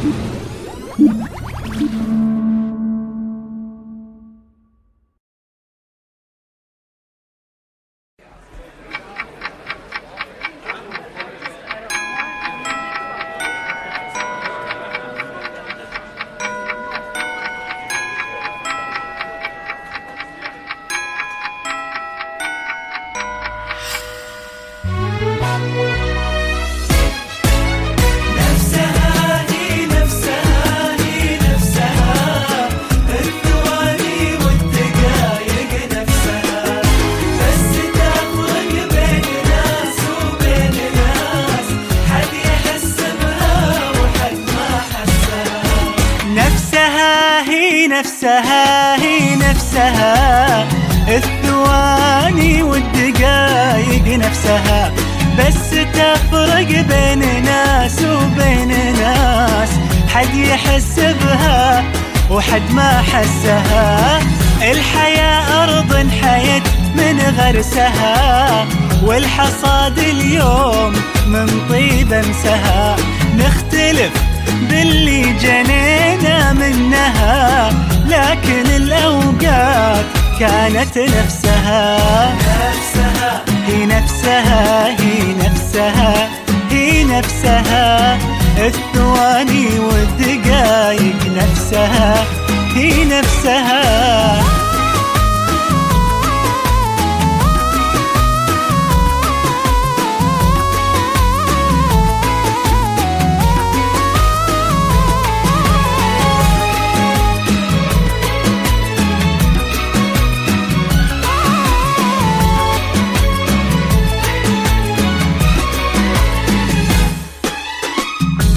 نفسها نفسها هي نفسها. الثواني والدقايق نفسها. بس تفرق بين ناس وبين ناس. حد يحس بها وحد ما حسها. الحياة أرض حيت من غرسها. والحصاد اليوم من طيب أمسها. نختلف باللي كانت نفسها. هي نفسها هي نفسها هي نفسها. الثواني والدقايق نفسها هي نفسها.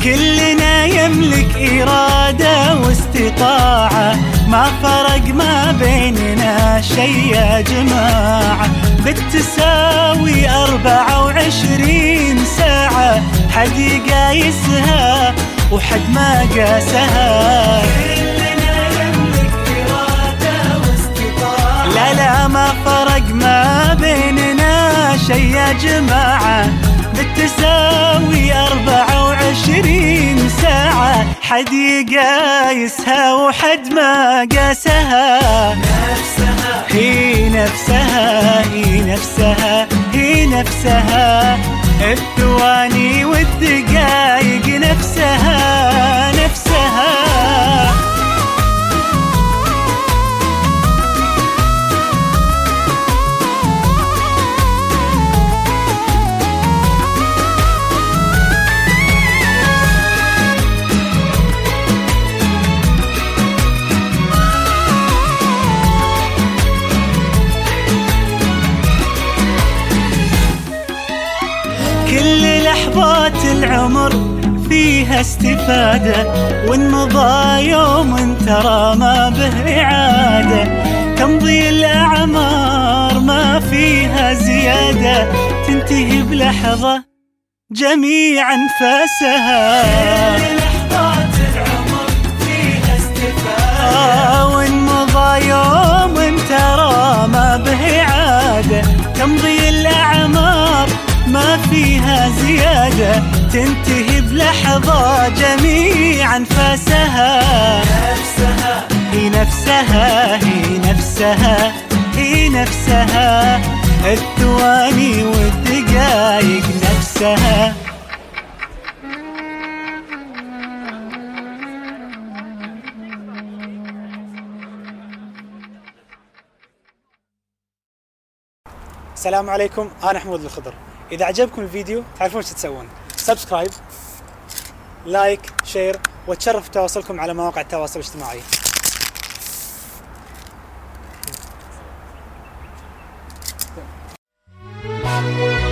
كلنا يملك إرادة واستطاعة. ما فرق ما بيننا شي يا جماعة. بالتساوي أربعة وعشرين ساعة. حد يقايسها وحد ما قاسها. لا لا ما فرق ما بيننا شي يا جماعة. بالتساوي أربعة وعشرين ساعة حد يقايسها وحد ما قاسها نفسها هي نفسها هي نفسها هي نفسها. الثواني والدقايق كل لحظات العمر فيها استفادة وإن مضى يوم ترى ما به إعادة. تمضي الأعمار ما فيها زيادة تنتهي بلحظة جميع أنفاسها زيادة تنتهي بلحظة جميع أنفاسها نفسها هي نفسها هي نفسها هي نفسها. الثواني والدقايق نفسها. السلام عليكم أنا حمود الخضر. إذا عجبكم الفيديو تعرفون شو تسوون. subscribe like share وأتشرف بتواصلكم على مواقع التواصل الاجتماعي. Thank